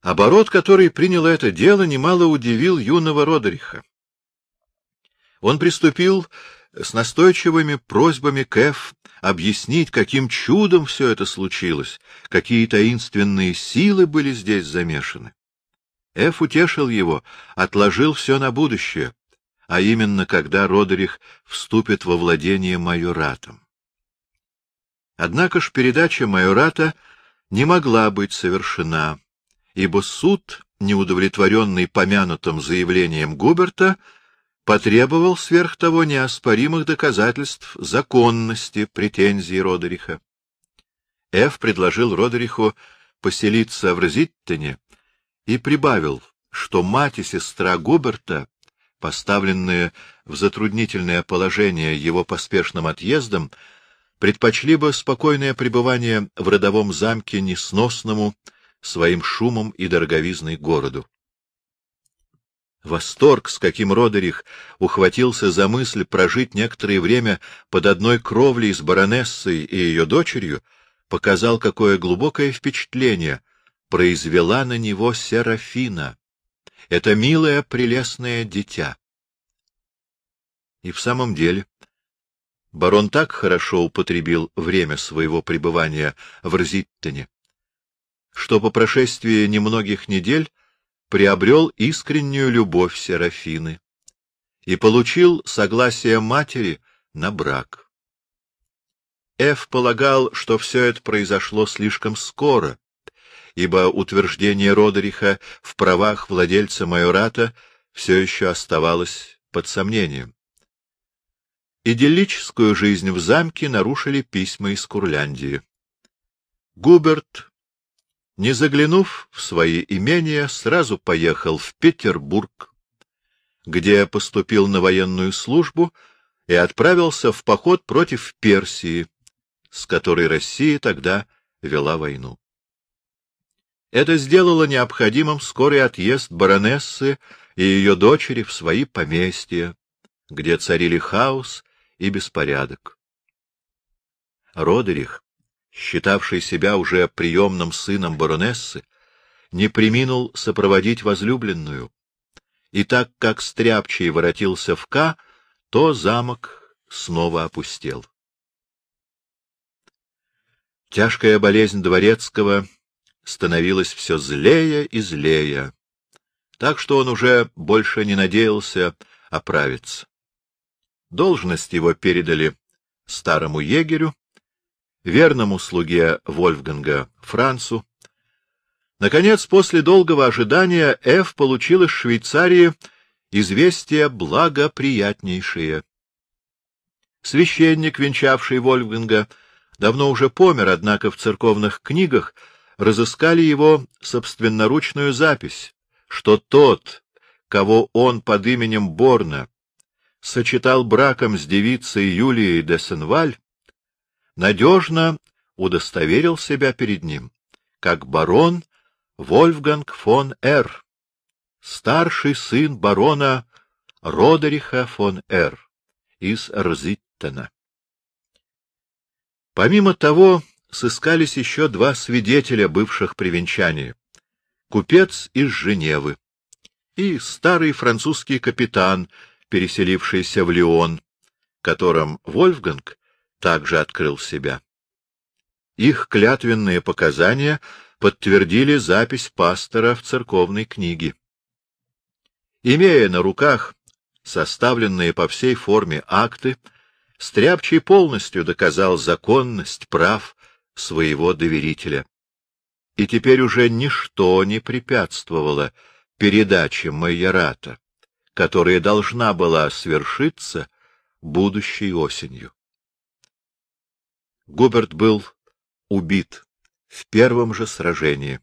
Оборот, который принял это дело, немало удивил юного Родериха. Он приступил с настойчивыми просьбами к Эф объяснить, каким чудом все это случилось, какие таинственные силы были здесь замешаны. Эф утешил его, отложил все на будущее, а именно, когда Родерих вступит во владение майоратом. Однако ж передача майората не могла быть совершена, ибо суд, неудовлетворенный помянутым заявлением Губерта, потребовал сверх того неоспоримых доказательств законности претензий Родериха. Ф. предложил Родериху поселиться в Розиттене и прибавил, что мать и сестра Губерта, поставленные в затруднительное положение его поспешным отъездом, предпочли бы спокойное пребывание в родовом замке несносному своим шумом и дороговизной городу. Восторг, с каким Родерих ухватился за мысль прожить некоторое время под одной кровлей с баронессой и ее дочерью, показал, какое глубокое впечатление произвела на него Серафина, это милое прелестное дитя. И в самом деле барон так хорошо употребил время своего пребывания в Рзиттене, что по прошествии немногих недель приобрел искреннюю любовь Серафины и получил согласие матери на брак. Эф полагал, что все это произошло слишком скоро, ибо утверждение Родериха в правах владельца майората все еще оставалось под сомнением. Идиллическую жизнь в замке нарушили письма из Курляндии. Губерт не заглянув в свои имения, сразу поехал в Петербург, где поступил на военную службу и отправился в поход против Персии, с которой Россия тогда вела войну. Это сделало необходимым скорый отъезд баронессы и ее дочери в свои поместья, где царили хаос и беспорядок. Родерих считавший себя уже приемным сыном баронессы, не приминул сопроводить возлюбленную. И так как Стряпчий воротился в К, то замок снова опустел. Тяжкая болезнь дворецкого становилась все злее и злее, так что он уже больше не надеялся оправиться. Должность его передали старому егерю, верному слуге Вольфганга Францу. Наконец, после долгого ожидания, Ф. получил из Швейцарии известие благоприятнейшее. Священник, венчавший Вольфганга, давно уже помер, однако в церковных книгах разыскали его собственноручную запись, что тот, кого он под именем Борна сочетал браком с девицей Юлией де Сенваль, надежно удостоверил себя перед ним, как барон Вольфганг фон Р., старший сын барона Родериха фон Р. из Рзиттена. Помимо того, сыскались еще два свидетеля бывших при венчании. Купец из Женевы и старый французский капитан, переселившийся в Лион, которым Вольфганг также открыл себя. Их клятвенные показания подтвердили запись пастора в церковной книге. Имея на руках составленные по всей форме акты, Стряпчий полностью доказал законность прав своего доверителя. И теперь уже ничто не препятствовало передаче майората, которая должна была свершиться будущей осенью. Губерт был убит в первом же сражении,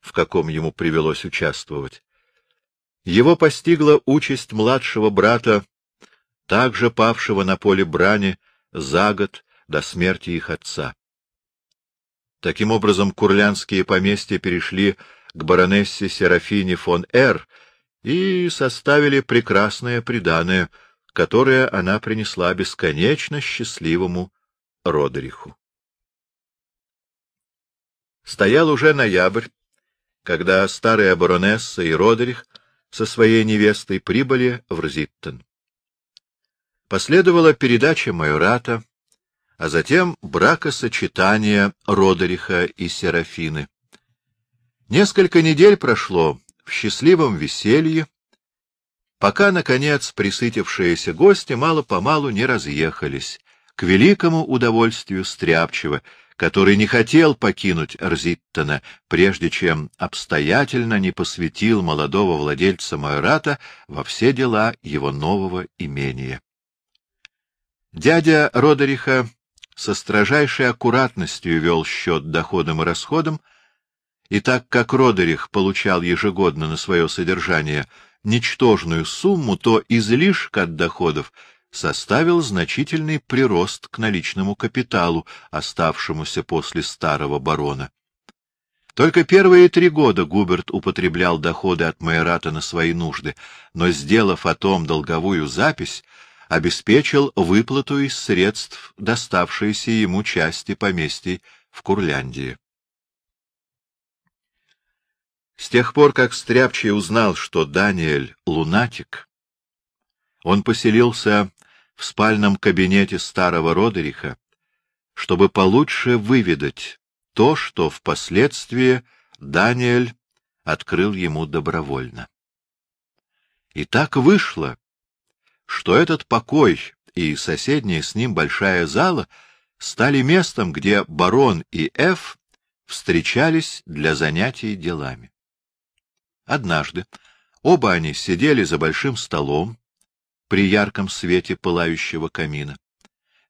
в каком ему привелось участвовать. Его постигла участь младшего брата, также павшего на поле брани за год до смерти их отца. Таким образом, курлянские поместья перешли к баронессе Серафине фон Р. и составили прекрасное приданое, которое она принесла бесконечно счастливому Родериху. Стоял уже ноябрь, когда старая баронесса и Родерих со своей невестой прибыли в Рзиттен. Последовала передача майората, а затем бракосочетание Родериха и Серафины. Несколько недель прошло в счастливом веселье, пока, наконец, присытившиеся гости мало-помалу не разъехались, к великому удовольствию Стряпчего, который не хотел покинуть Рзиттона, прежде чем обстоятельно не посвятил молодого владельца Майората во все дела его нового имения. Дядя Родериха со строжайшей аккуратностью вел счет доходам и расходам, и так как Родерих получал ежегодно на свое содержание ничтожную сумму, то излишек от доходов составил значительный прирост к наличному капиталу, оставшемуся после старого барона. Только первые три года Губерт употреблял доходы от майората на свои нужды, но, сделав о том долговую запись, обеспечил выплату из средств, доставшейся ему части поместий в Курляндии. С тех пор, как Стряпчий узнал, что Даниэль — лунатик, он поселился в спальном кабинете старого Родериха, чтобы получше выведать то, что впоследствии Даниэль открыл ему добровольно. И так вышло, что этот покой и соседняя с ним большая зала стали местом, где барон и Ф встречались для занятий делами. Однажды оба они сидели за большим столом, при ярком свете пылающего камина.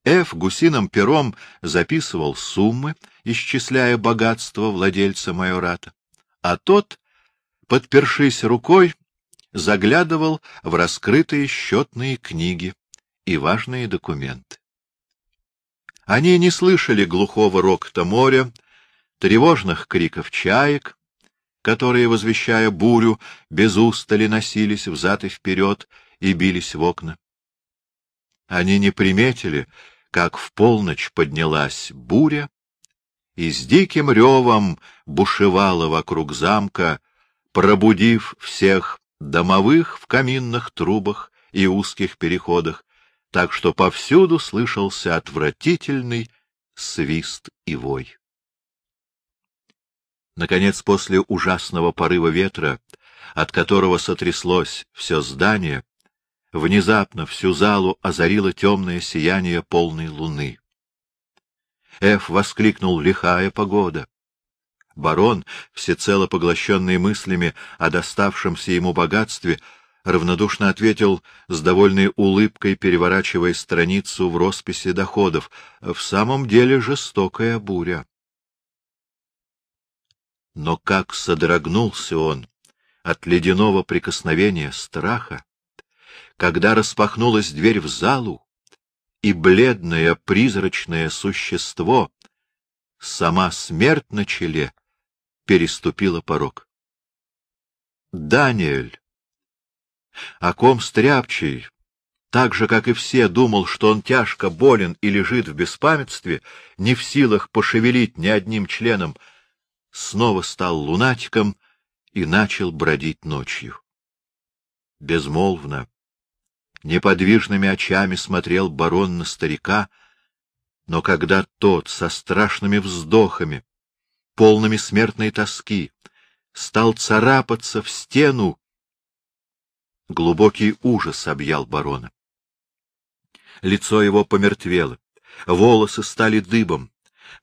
Ф. гусиным пером записывал суммы, исчисляя богатство владельца майората, а тот, подпершись рукой, заглядывал в раскрытые счетные книги и важные документы. Они не слышали глухого рокота моря, тревожных криков чаек, которые, возвещая бурю, без устали носились взад и вперед и бились в окна. Они не приметили, как в полночь поднялась буря, и с диким ревом бушевала вокруг замка, пробудив всех домовых в каминных трубах и узких переходах, так что повсюду слышался отвратительный свист и вой. Наконец, после ужасного порыва ветра, от которого сотряслось все здание, Внезапно всю залу озарило темное сияние полной луны. Эф воскликнул «Лихая погода!» Барон, всецело поглощенный мыслями о доставшемся ему богатстве, равнодушно ответил с довольной улыбкой, переворачивая страницу в росписи доходов. В самом деле жестокая буря. Но как содрогнулся он от ледяного прикосновения страха, когда распахнулась дверь в залу, и бледное призрачное существо, сама смерть на челе, переступила порог. Даниэль, о ком стряпчий, так же, как и все, думал, что он тяжко болен и лежит в беспамятстве, не в силах пошевелить ни одним членом, снова стал лунатиком и начал бродить ночью. Безмолвно, Неподвижными очами смотрел барон на старика, но когда тот со страшными вздохами, полными смертной тоски, стал царапаться в стену, глубокий ужас объял барона. Лицо его помертвело, волосы стали дыбом,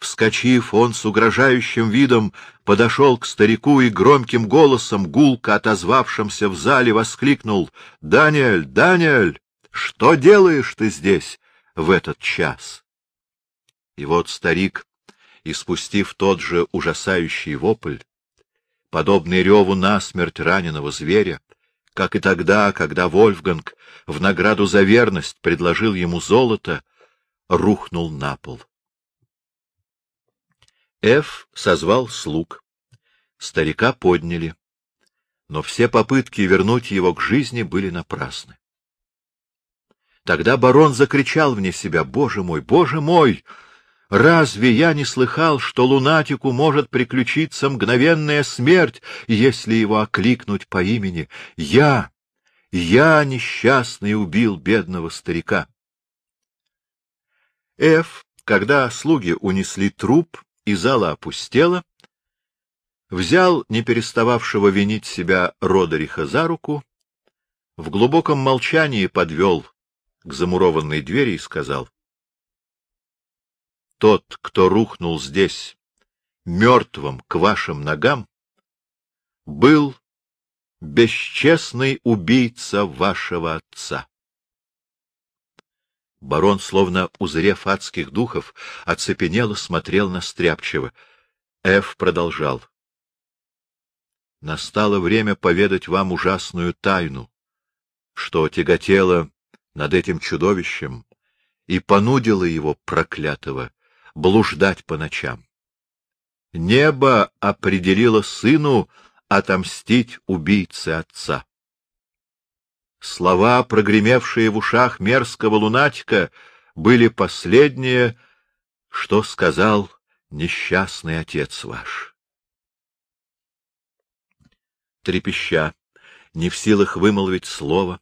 Вскочив, он с угрожающим видом подошел к старику и громким голосом, гулко отозвавшимся в зале, воскликнул — Даниэль, Даниэль, что делаешь ты здесь в этот час? И вот старик, испустив тот же ужасающий вопль, подобный реву насмерть раненого зверя, как и тогда, когда Вольфганг в награду за верность предложил ему золото, рухнул на пол. Ф. созвал слуг. Старика подняли. Но все попытки вернуть его к жизни были напрасны. Тогда барон закричал вне себя, «Боже мой, боже мой! Разве я не слыхал, что лунатику может приключиться мгновенная смерть, если его окликнуть по имени? Я, я несчастный убил бедного старика. Ф, когда слуги унесли труп и зала опустела, взял не перестававшего винить себя Родериха за руку, в глубоком молчании подвел к замурованной двери и сказал, тот, кто рухнул здесь, мертвым к вашим ногам, был бесчестный убийца вашего отца. Барон, словно узрев адских духов, оцепенело смотрел на Стряпчева. Эф продолжал. Настало время поведать вам ужасную тайну, что тяготело над этим чудовищем и понудило его, проклятого, блуждать по ночам. Небо определило сыну отомстить убийце отца. Слова, прогремевшие в ушах мерзкого лунатика, были последние, что сказал несчастный отец ваш. Трепеща, не в силах вымолвить слово,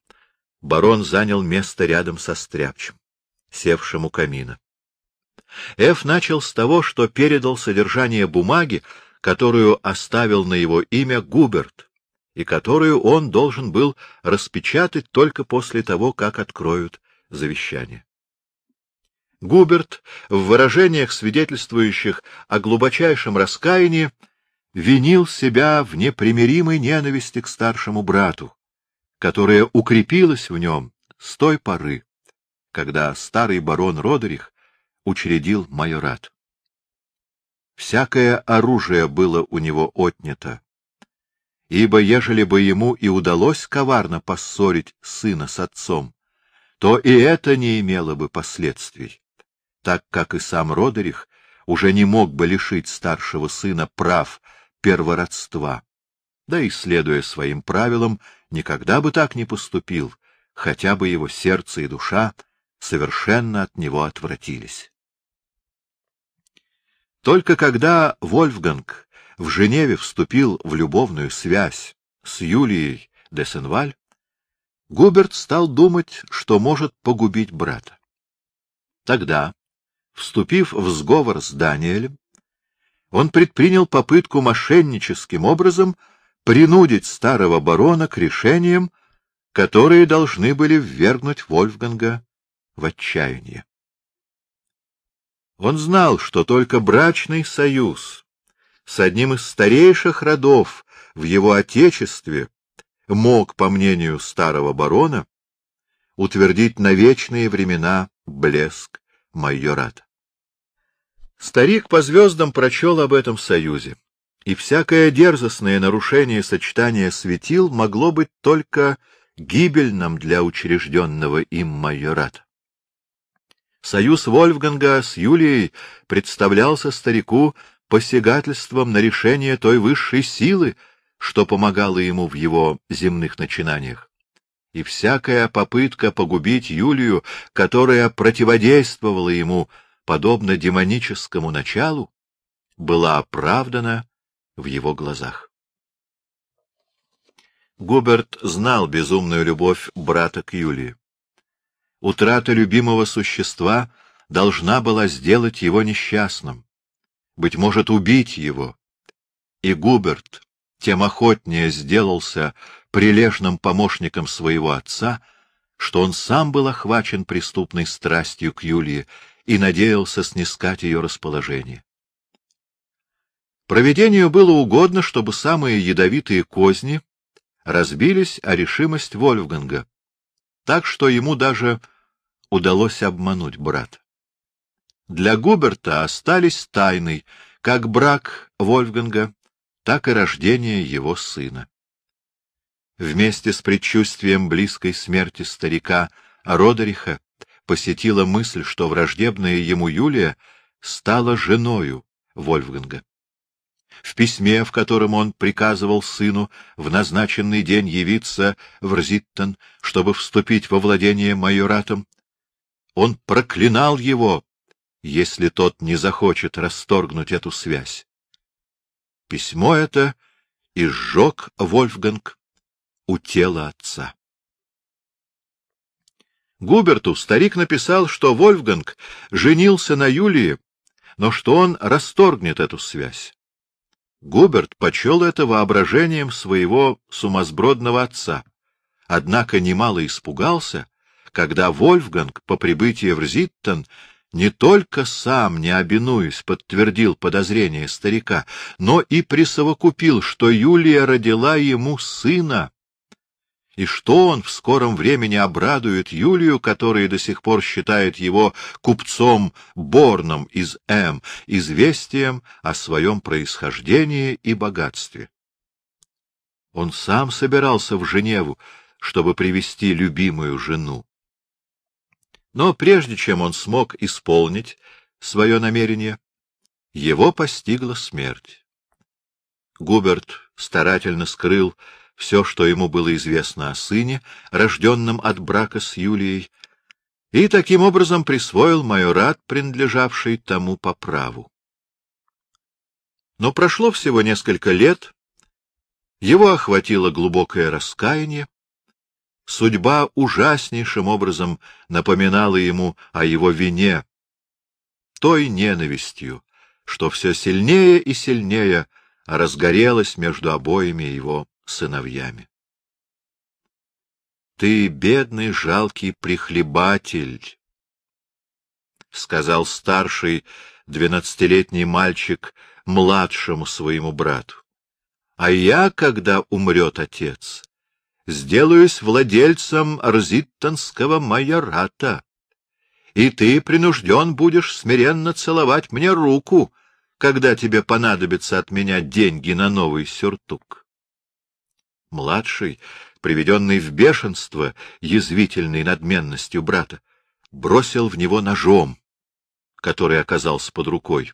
барон занял место рядом со стряпчем, севшим у камина. Ф начал с того, что передал содержание бумаги, которую оставил на его имя Губерт, и которую он должен был распечатать только после того, как откроют завещание. Губерт, в выражениях, свидетельствующих о глубочайшем раскаянии, винил себя в непримиримой ненависти к старшему брату, которая укрепилась в нем с той поры, когда старый барон Родерих учредил майорат. Всякое оружие было у него отнято, ибо ежели бы ему и удалось коварно поссорить сына с отцом, то и это не имело бы последствий, так как и сам Родерих уже не мог бы лишить старшего сына прав первородства, да и, следуя своим правилам, никогда бы так не поступил, хотя бы его сердце и душа совершенно от него отвратились. Только когда Вольфганг в Женеве вступил в любовную связь с Юлией де Сенваль, Губерт стал думать, что может погубить брата. Тогда, вступив в сговор с Даниэлем, он предпринял попытку мошенническим образом принудить старого барона к решениям, которые должны были ввергнуть Вольфганга в отчаяние. Он знал, что только брачный союз с одним из старейших родов в его отечестве мог, по мнению старого барона, утвердить на вечные времена блеск майората. Старик по звездам прочел об этом союзе, и всякое дерзостное нарушение сочетания светил могло быть только гибельным для учрежденного им майората. Союз Вольфганга с Юлией представлялся старику посягательством на решение той высшей силы, что помогало ему в его земных начинаниях. И всякая попытка погубить Юлию, которая противодействовала ему, подобно демоническому началу, была оправдана в его глазах. Губерт знал безумную любовь брата к Юлии. Утрата любимого существа должна была сделать его несчастным, быть может, убить его. И Губерт тем охотнее сделался прилежным помощником своего отца, что он сам был охвачен преступной страстью к Юлии и надеялся снискать ее расположение. Проведению было угодно, чтобы самые ядовитые козни разбились о решимость Вольфганга, так что ему даже удалось обмануть брата. Для Губерта остались тайной как брак Вольфганга, так и рождение его сына. Вместе с предчувствием близкой смерти старика Родериха посетила мысль, что враждебная ему Юлия стала женою Вольфганга. В письме, в котором он приказывал сыну в назначенный день явиться в Рзиттон, чтобы вступить во владение майоратом, он проклинал его если тот не захочет расторгнуть эту связь. Письмо это изжег Вольфганг у тела отца. Губерту старик написал, что Вольфганг женился на Юлии, но что он расторгнет эту связь. Губерт почел это воображением своего сумасбродного отца, однако немало испугался, когда Вольфганг по прибытии в Зиттон не только сам, не обинуясь, подтвердил подозрение старика, но и присовокупил, что Юлия родила ему сына, и что он в скором времени обрадует Юлию, которая до сих пор считает его купцом Борном из М, известием о своем происхождении и богатстве. Он сам собирался в Женеву, чтобы привести любимую жену. Но прежде чем он смог исполнить свое намерение, его постигла смерть. Губерт старательно скрыл все, что ему было известно о сыне, рожденном от брака с Юлией, и таким образом присвоил майорат, принадлежавший тому по праву. Но прошло всего несколько лет, его охватило глубокое раскаяние, судьба ужаснейшим образом напоминала ему о его вине, той ненавистью, что все сильнее и сильнее разгорелась между обоими его сыновьями. — Ты, бедный, жалкий прихлебатель, — сказал старший двенадцатилетний мальчик младшему своему брату. — А я, когда умрет отец, сделаюсь владельцем Рзиттонского майората, и ты принужден будешь смиренно целовать мне руку, когда тебе понадобится от меня деньги на новый сюртук. Младший, приведенный в бешенство язвительной надменностью брата, бросил в него ножом, который оказался под рукой,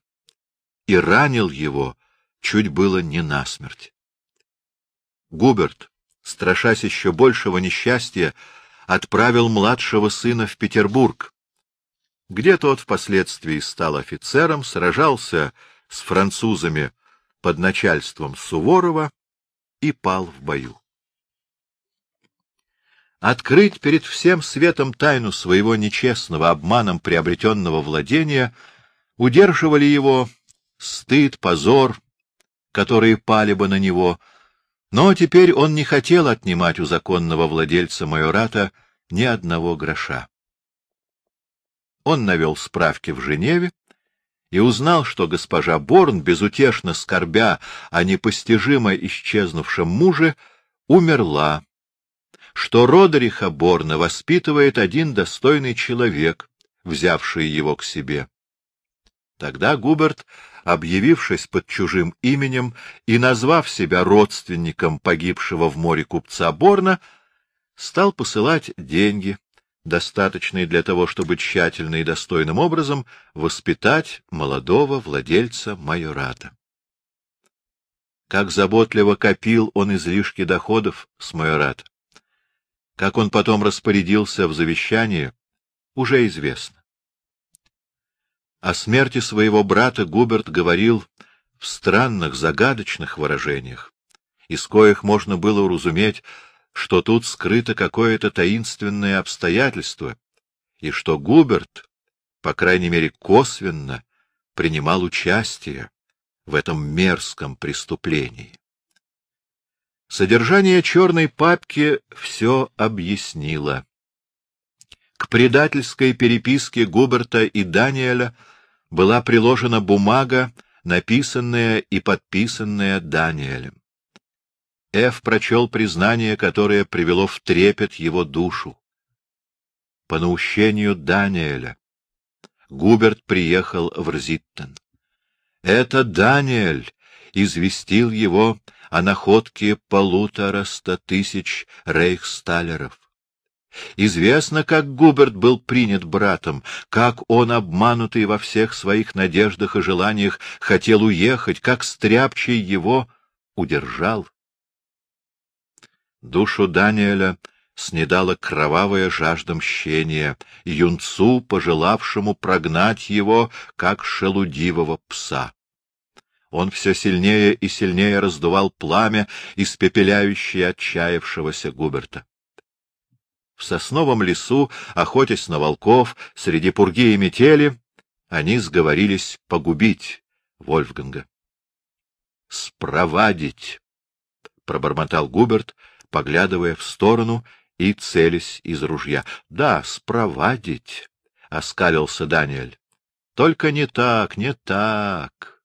и ранил его чуть было не насмерть. Губерт, страшась еще большего несчастья, отправил младшего сына в Петербург, где тот впоследствии стал офицером, сражался с французами под начальством Суворова и пал в бою. Открыть перед всем светом тайну своего нечестного, обманом приобретенного владения удерживали его стыд, позор, которые пали бы на него, но теперь он не хотел отнимать у законного владельца майората ни одного гроша. Он навел справки в Женеве и узнал, что госпожа Борн, безутешно скорбя о непостижимо исчезнувшем муже, умерла, что Родериха Борна воспитывает один достойный человек, взявший его к себе. Тогда Губерт, объявившись под чужим именем и назвав себя родственником погибшего в море купца Борна, стал посылать деньги достаточные для того, чтобы тщательно и достойным образом воспитать молодого владельца майората. Как заботливо копил он излишки доходов с майората, как он потом распорядился в завещании, уже известно. О смерти своего брата Губерт говорил в странных, загадочных выражениях, из коих можно было уразуметь, что тут скрыто какое-то таинственное обстоятельство, и что Губерт, по крайней мере косвенно, принимал участие в этом мерзком преступлении. Содержание черной папки все объяснило. К предательской переписке Губерта и Даниэля была приложена бумага, написанная и подписанная Даниэлем. Эф прочел признание, которое привело в трепет его душу. По наущению Даниэля Губерт приехал в Рзиттен. Это Даниэль известил его о находке полутораста тысяч рейхсталеров. Известно, как Губерт был принят братом, как он, обманутый во всех своих надеждах и желаниях, хотел уехать, как Стряпчий его удержал. Душу Даниэля снедала кровавая жажда мщения, юнцу, пожелавшему прогнать его, как шелудивого пса. Он все сильнее и сильнее раздувал пламя, испепеляющее отчаявшегося Губерта. В сосновом лесу, охотясь на волков, среди пурги и метели, они сговорились погубить Вольфганга. — Спровадить! — пробормотал Губерт, поглядывая в сторону и целясь из ружья. — Да, спровадить! — оскалился Даниэль. — Только не так, не так!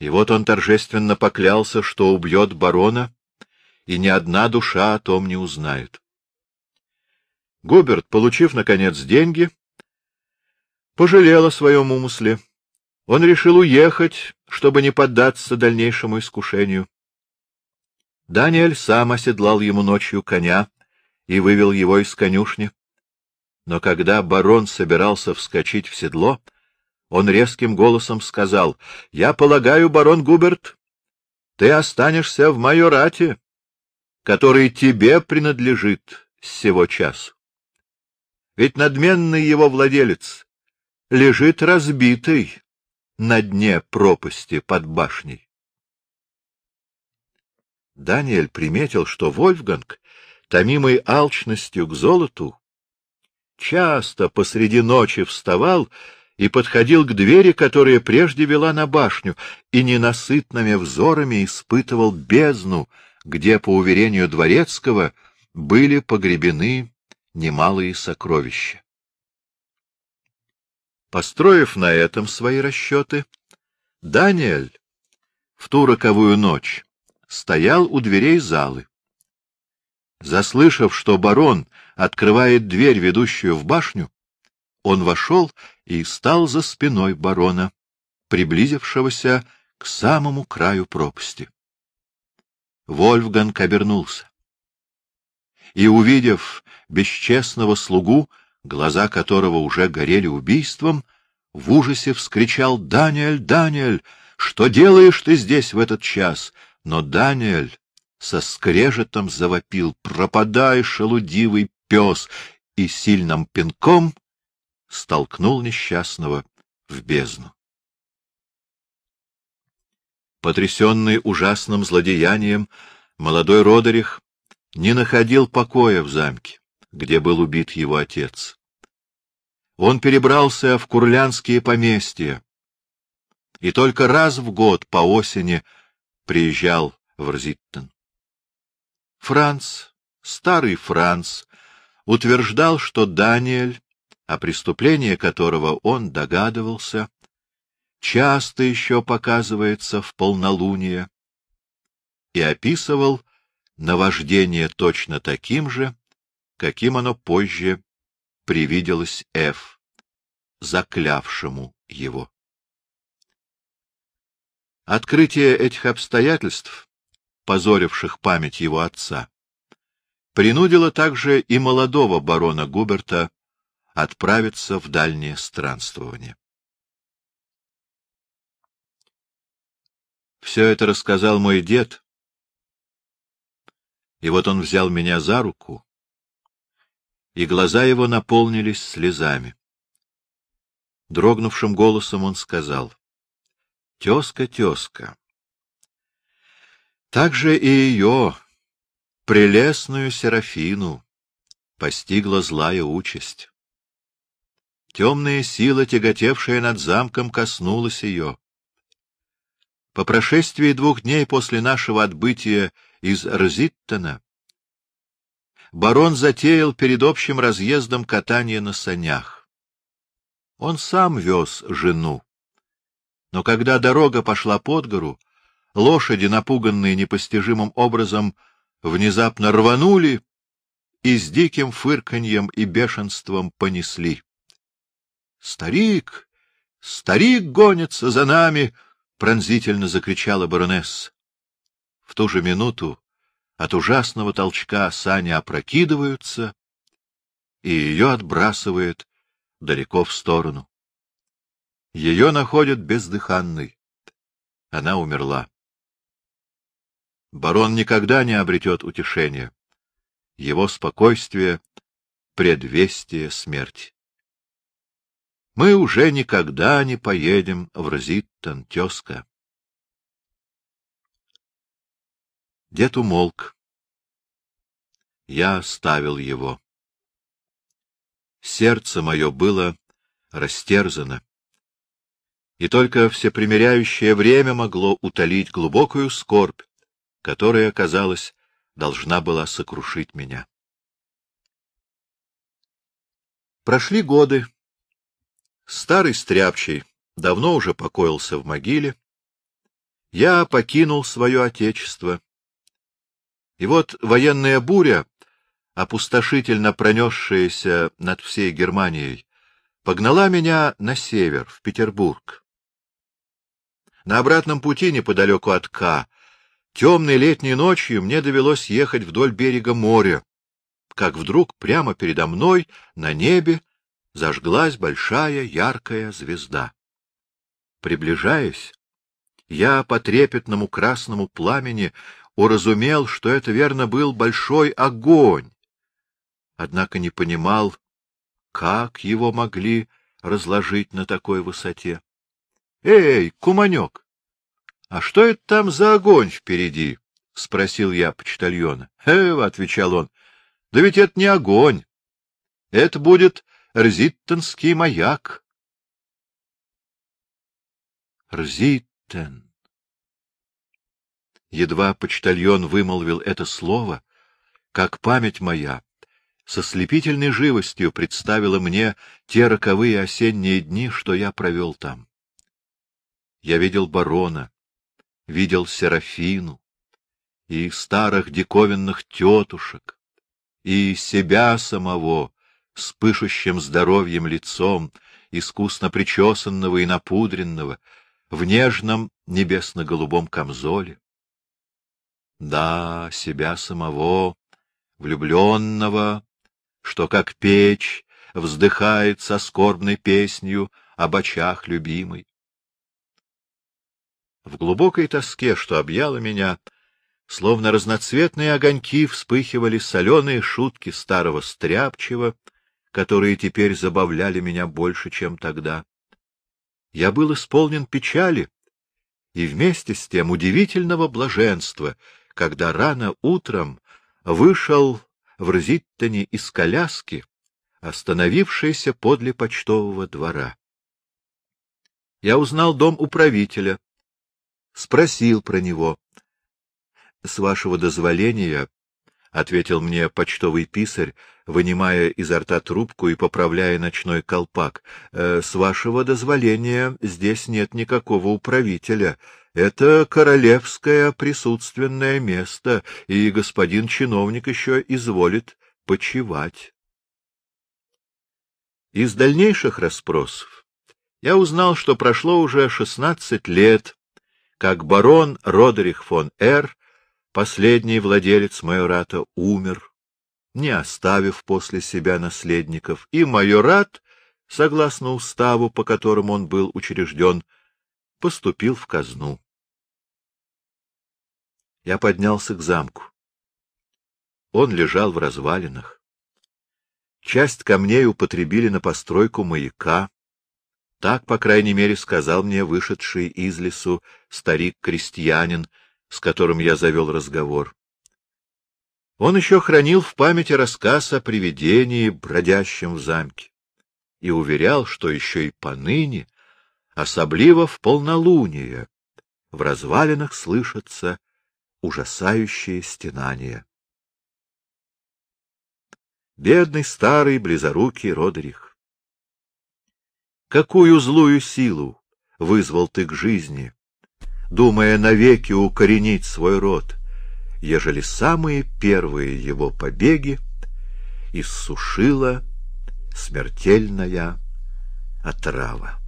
И вот он торжественно поклялся, что убьет барона, и ни одна душа о том не узнает. Губерт, получив, наконец, деньги, пожалел о своем умысле. Он решил уехать, чтобы не поддаться дальнейшему искушению. Даниэль сам оседлал ему ночью коня и вывел его из конюшни. Но когда барон собирался вскочить в седло, он резким голосом сказал, — Я полагаю, барон Губерт, ты останешься в майорате, который тебе принадлежит с сего часу. Ведь надменный его владелец лежит разбитый на дне пропасти под башней. Даниэль приметил, что Вольфганг, томимый алчностью к золоту, часто посреди ночи вставал и подходил к двери, которая прежде вела на башню, и ненасытными взорами испытывал бездну, где, по уверению Дворецкого, были погребены немалые сокровища. Построив на этом свои расчеты, Даниэль в ту роковую ночь стоял у дверей залы. Заслышав, что барон открывает дверь, ведущую в башню, он вошел и стал за спиной барона, приблизившегося к самому краю пропасти. Вольфганг обернулся. И, увидев бесчестного слугу, глаза которого уже горели убийством, в ужасе вскричал «Даниэль, Даниэль, что делаешь ты здесь в этот час?» Но Даниэль со скрежетом завопил «Пропадай, шелудивый пес!» и сильным пинком столкнул несчастного в бездну. Потрясенный ужасным злодеянием, молодой Родерих не находил покоя в замке, где был убит его отец. Он перебрался в курлянские поместья и только раз в год по осени приезжал в Рзиттен. Франц, старый Франц, утверждал, что Даниэль о преступлении которого он догадывался, часто еще показывается в полнолуние, и описывал наваждение точно таким же, каким оно позже привиделось Ф, заклявшему его. Открытие этих обстоятельств, позоривших память его отца, принудило также и молодого барона Губерта отправиться в дальнее странствование. Все это рассказал мой дед, и вот он взял меня за руку, и глаза его наполнились слезами. Дрогнувшим голосом он сказал, — Тезка, тезка, так же и ее, прелестную Серафину, постигла злая участь. Темная сила, тяготевшая над замком, коснулась ее. По прошествии двух дней после нашего отбытия из Рзиттона барон затеял перед общим разъездом катание на санях. Он сам вез жену. Но когда дорога пошла под гору, лошади, напуганные непостижимым образом, внезапно рванули и с диким фырканьем и бешенством понесли. Старик! Старик гонится за нами! — пронзительно закричала баронесса. В ту же минуту от ужасного толчка сани опрокидываются, и ее отбрасывает далеко в сторону. Ее находят бездыханной. Она умерла. Барон никогда не обретет утешения. его спокойствие — предвестие смерти. Мы уже никогда не поедем в Розиттон, тезка. Дед умолк. Я оставил его. Сердце мое было растерзано, и только всепримиряющее время могло утолить глубокую скорбь, которая, казалось, должна была сокрушить меня. Прошли годы. Старый стряпчий давно уже покоился в могиле. Я покинул свое отечество. И вот военная буря, опустошительно пронесшаяся над всей Германией, погнала меня на север, в Петербург. На обратном пути неподалеку от К Темной летней ночью мне довелось ехать вдоль берега моря, как вдруг прямо передо мной на небе зажглась большая яркая звезда. Приближаясь, я по трепетному красному пламени уразумел, что это, верно, был большой огонь, однако не понимал, как его могли разложить на такой высоте. — Эй, куманек! — А что это там за огонь впереди? — спросил я почтальона. — Э, — отвечал он, — да ведь это не огонь. Это будет Рзиттенский маяк. Рзиттен. Едва почтальон вымолвил это слово, как память моя со слепительной живостью представила мне те роковые осенние дни, что я провел там. Я видел барона, видел Серафину и старых диковинных тетушек, и себя самого с пышущим здоровьем лицом, искусно причесанного и напудренного, в нежном небесно-голубом камзоле. Да, себя самого, влюбленного, что, как печь, вздыхает со скорбной песнью об очах любимой. В глубокой тоске, что объяла меня, словно разноцветные огоньки вспыхивали соленые шутки старого стряпчего, которые теперь забавляли меня больше, чем тогда. Я был исполнен печали и вместе с тем удивительного блаженства, когда рано утром вышел в Рзиттоне из коляски, остановившейся подле почтового двора. Я узнал дом управителя, спросил про него. — С вашего дозволения, — ответил мне почтовый писарь, вынимая изо рта трубку и поправляя ночной колпак, «Э, — с вашего дозволения здесь нет никакого управителя. Это королевское присутственное место, и господин чиновник еще изволит почевать. Из дальнейших расспросов я узнал, что прошло уже шестнадцать лет как барон Родерих фон Р., последний владелец майората, умер, не оставив после себя наследников, и майорат, согласно уставу, по которому он был учрежден, поступил в казну. Я поднялся к замку. Он лежал в развалинах. Часть камней употребили на постройку маяка, так, по крайней мере, сказал мне вышедший из лесу старик-крестьянин, с которым я завел разговор. Он еще хранил в памяти рассказ о привидении, бродящем в замке, и уверял, что еще и поныне, особливо в полнолуние, в развалинах слышатся ужасающие стенания. Бедный старый близорукий Родерих! Какую злую силу вызвал ты к жизни, думая навеки укоренить свой род, ежели самые первые его побеги иссушила смертельная отрава?